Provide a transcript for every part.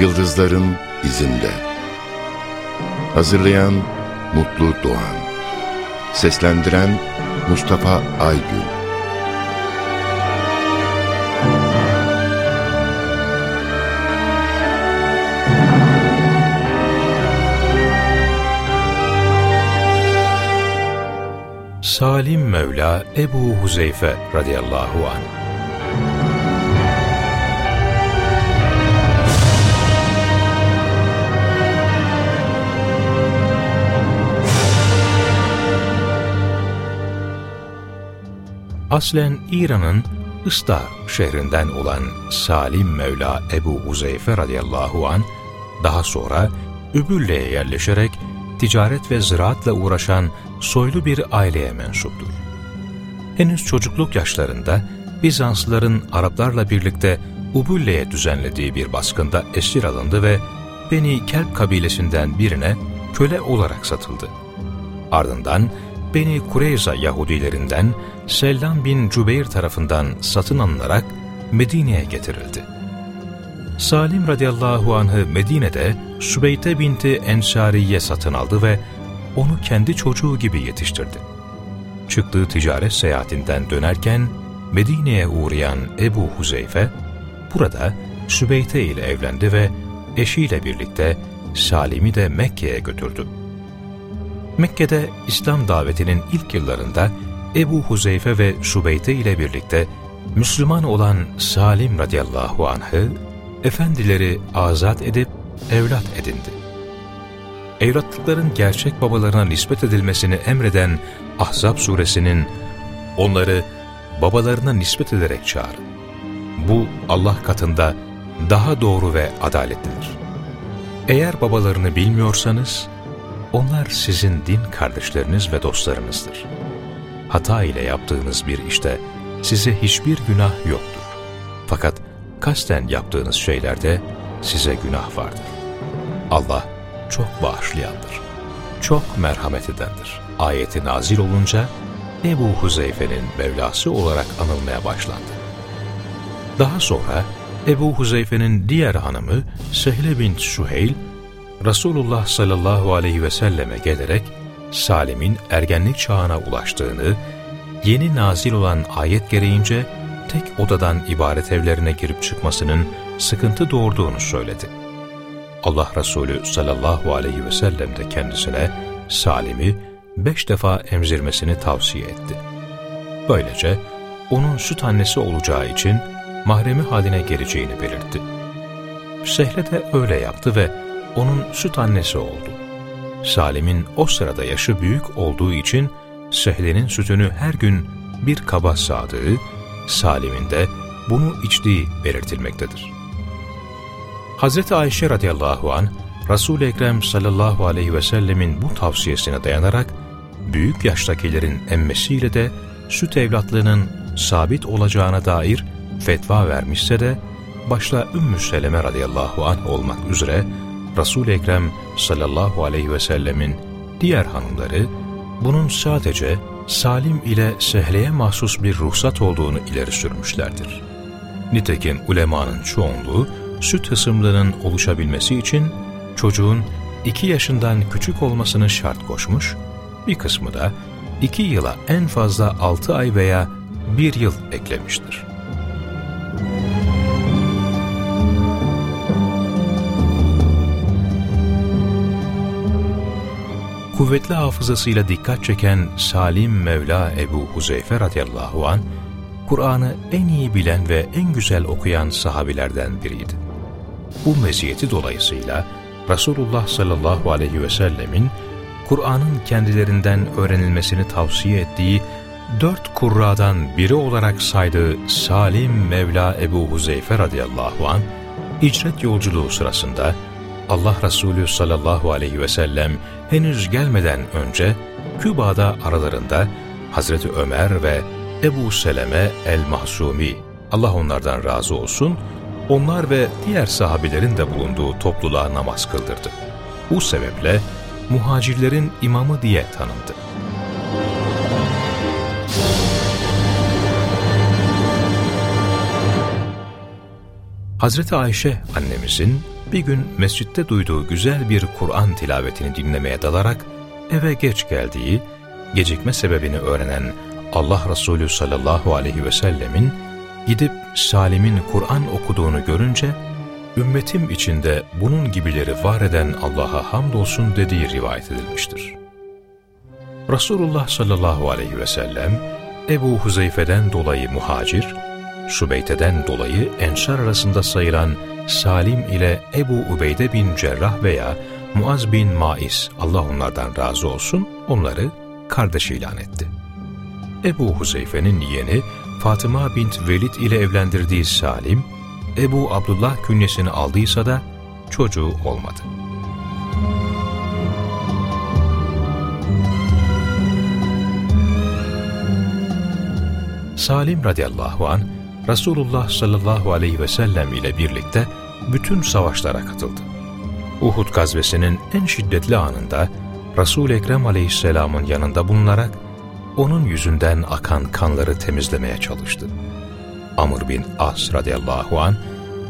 Yıldızların izinde. Hazırlayan Mutlu Doğan. Seslendiren Mustafa Aygün. Salim Mevla Ebu Huzeyfe radıyallahu anh Aslen İran'ın Istar şehrinden olan Salim Mevla Ebu Uzeyfe radıyallahu an daha sonra Übülle'ye yerleşerek ticaret ve ziraatla uğraşan soylu bir aileye mensuptur. Henüz çocukluk yaşlarında Bizanslıların Araplarla birlikte Ubülle'ye düzenlediği bir baskında esir alındı ve Beni Kelp kabilesinden birine köle olarak satıldı. Ardından Beni Kureyza Yahudilerinden Sellam bin Cübeyr tarafından satın alınarak Medine'ye getirildi. Salim radıyallahu anh'ı Medine'de Sübeyte binti Ensariye satın aldı ve onu kendi çocuğu gibi yetiştirdi. Çıktığı ticaret seyahatinden dönerken Medine'ye uğrayan Ebu Huzeyfe, burada Sübeyte ile evlendi ve eşiyle birlikte Salim'i de Mekke'ye götürdü. Mekke'de İslam davetinin ilk yıllarında Ebu Huzeyfe ve Sübeyte ile birlikte Müslüman olan Salim radıyallahu anh'ı efendileri azat edip evlat edindi. Evlatlıkların gerçek babalarına nispet edilmesini emreden Ahzab suresinin onları babalarına nispet ederek çağırın. Bu Allah katında daha doğru ve adaletlidir. Eğer babalarını bilmiyorsanız, onlar sizin din kardeşleriniz ve dostlarınızdır. Hata ile yaptığınız bir işte size hiçbir günah yoktur. Fakat kasten yaptığınız şeylerde size günah vardır. Allah çok bağışlayandır. Çok merhamet edendir. Ayeti nazil olunca Ebu Huzeyfe'nin Mevlası olarak anılmaya başlandı. Daha sonra Ebu Huzeyfe'nin diğer hanımı Sehle bint Süheyl, Resulullah sallallahu aleyhi ve selleme gelerek Salim'in ergenlik çağına ulaştığını, yeni nazil olan ayet gereğince tek odadan ibaret evlerine girip çıkmasının sıkıntı doğurduğunu söyledi. Allah Resulü sallallahu aleyhi ve sellem de kendisine Salim'i beş defa emzirmesini tavsiye etti. Böylece onun süt annesi olacağı için mahremi haline geleceğini belirtti. Sehle de öyle yaptı ve onun süt annesi oldu. Salim'in o sırada yaşı büyük olduğu için Sehle'nin sütünü her gün bir kaba sağdığı, Salim'in de bunu içtiği belirtilmektedir. Hz. Ayşe radıyallahu an Resul-i Ekrem sallallahu aleyhi ve sellemin bu tavsiyesine dayanarak büyük yaştakilerin emmesiyle de süt evlatlığının sabit olacağına dair fetva vermişse de başta Ümmü Seleme radıyallahu anh olmak üzere Resul-i Ekrem sallallahu aleyhi ve sellemin diğer hanımları bunun sadece Salim ile Sehle'ye mahsus bir ruhsat olduğunu ileri sürmüşlerdir. Nitekim ulemanın çoğunluğu süt hısımlığının oluşabilmesi için çocuğun iki yaşından küçük olmasını şart koşmuş, bir kısmı da iki yıla en fazla altı ay veya bir yıl eklemiştir. Kuvvetli hafızasıyla dikkat çeken Salim Mevla Ebu Huzeyfe radıyallahu an Kur'an'ı en iyi bilen ve en güzel okuyan sahabilerden biriydi. Bu meziyeti dolayısıyla Resulullah sallallahu aleyhi ve sellemin Kur'an'ın kendilerinden öğrenilmesini tavsiye ettiği dört kurradan biri olarak saydığı Salim Mevla Ebu Huzeyfe radıyallahu an hicret yolculuğu sırasında Allah Resulü sallallahu aleyhi ve sellem henüz gelmeden önce Küba'da aralarında Hazreti Ömer ve Ebu Seleme el-Mahsumi, Allah onlardan razı olsun, onlar ve diğer sahabilerin de bulunduğu topluluğa namaz kıldırdı. Bu sebeple muhacirlerin imamı diye tanındı. Hazreti Ayşe annemizin bir gün mescitte duyduğu güzel bir Kur'an tilavetini dinlemeye dalarak eve geç geldiği, gecikme sebebini öğrenen Allah Resulü sallallahu aleyhi ve sellemin gidip Salim'in Kur'an okuduğunu görünce, ümmetim içinde bunun gibileri var eden Allah'a hamdolsun dediği rivayet edilmiştir. Resulullah sallallahu aleyhi ve sellem, Ebu Huzeyfe'den dolayı muhacir, Sübeyte'den dolayı ensar arasında sayılan Salim ile Ebu Ubeyde bin Cerrah veya Muaz bin Maiz, Allah onlardan razı olsun, onları kardeş ilan etti. Ebu Huzeyfe'nin yeğeni Fatıma bint Velid ile evlendirdiği Salim, Ebu Abdullah künyesini aldıysa da çocuğu olmadı. Salim radıyallahu an Resulullah sallallahu aleyhi ve sellem ile birlikte bütün savaşlara katıldı. Uhud gazvesinin en şiddetli anında Resul-i Ekrem aleyhisselamın yanında bulunarak onun yüzünden akan kanları temizlemeye çalıştı. Amr bin As radıyallahu an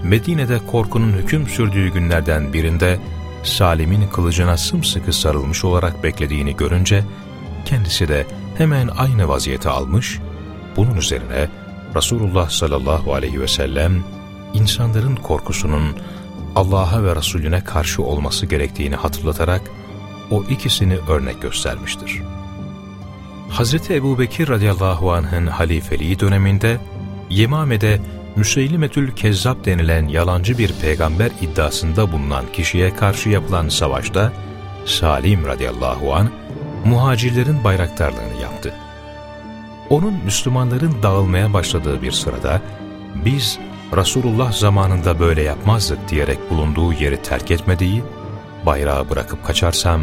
Medine'de korkunun hüküm sürdüğü günlerden birinde Salim'in kılıcına sımsıkı sarılmış olarak beklediğini görünce kendisi de hemen aynı vaziyeti almış, bunun üzerine Resulullah sallallahu aleyhi ve sellem insanların korkusunun Allah'a ve Resulüne karşı olması gerektiğini hatırlatarak o ikisini örnek göstermiştir. Hazreti Ebu Bekir radıyallahu anh'ın halifeliği döneminde Yemame'de Müseylimetül Kezzab denilen yalancı bir peygamber iddiasında bulunan kişiye karşı yapılan savaşta Salim radıyallahu an muhacirlerin bayraktarlığını yaptı. Onun Müslümanların dağılmaya başladığı bir sırada biz Resulullah zamanında böyle yapmazdık diyerek bulunduğu yeri terk etmediği, bayrağı bırakıp kaçarsam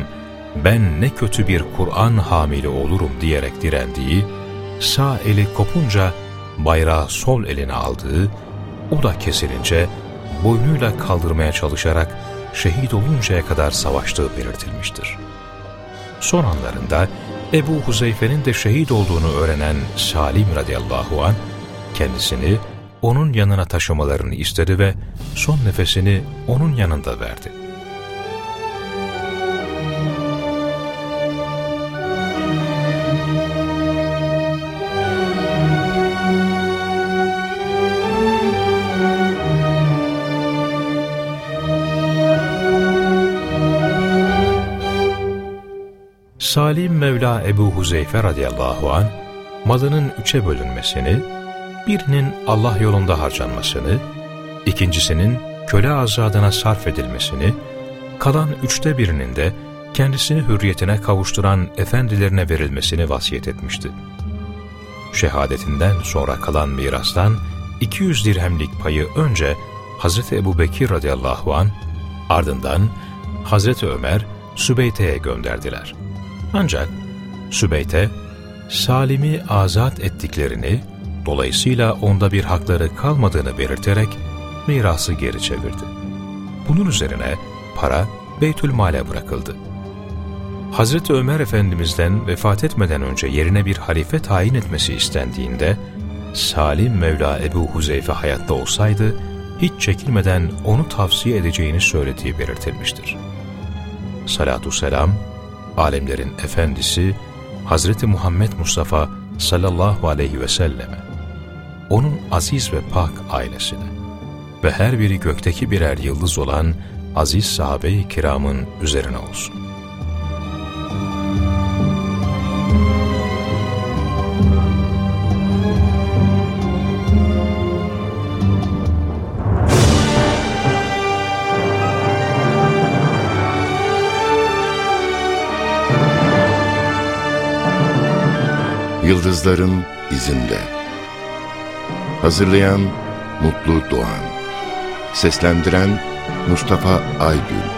ben ne kötü bir Kur'an hamili olurum diyerek direndiği, sağ eli kopunca bayrağı sol eline aldığı, o da kesilince boynuyla kaldırmaya çalışarak şehit oluncaya kadar savaştığı belirtilmiştir. Son anlarında Ebu Huzeyfe'nin de şehit olduğunu öğrenen Salim radıyallahu an kendisini onun yanına taşımalarını istedi ve son nefesini onun yanında verdi. Salim Mevla Ebu Huzeyfe radıyallahu an malının üçe bölünmesini, birinin Allah yolunda harcanmasını, ikincisinin köle azadına sarf edilmesini, kalan üçte birinin de kendisini hürriyetine kavuşturan efendilerine verilmesini vasiyet etmişti. Şehadetinden sonra kalan mirastan 200 dirhemlik payı önce Hazreti Ebu Bekir radıyallahu an ardından Hazreti Ömer Sübeyte'ye gönderdiler. Ancak Sübeyte, Salim'i azat ettiklerini, dolayısıyla onda bir hakları kalmadığını belirterek mirası geri çevirdi. Bunun üzerine para Beytülmal'e bırakıldı. Hazreti Ömer Efendimiz'den vefat etmeden önce yerine bir halife tayin etmesi istendiğinde, Salim Mevla Ebu Huzeyfe hayatta olsaydı, hiç çekilmeden onu tavsiye edeceğini söylediği belirtilmiştir. Salatü selam, alemlerin efendisi Hazreti Muhammed Mustafa sallallahu aleyhi ve selleme, onun aziz ve pak ailesine ve her biri gökteki birer yıldız olan aziz sahabe-i kiramın üzerine olsun. Yıldızların izinde. Hazırlayan Mutlu Doğan. Seslendiren Mustafa Aygül